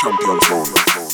Champion Zone.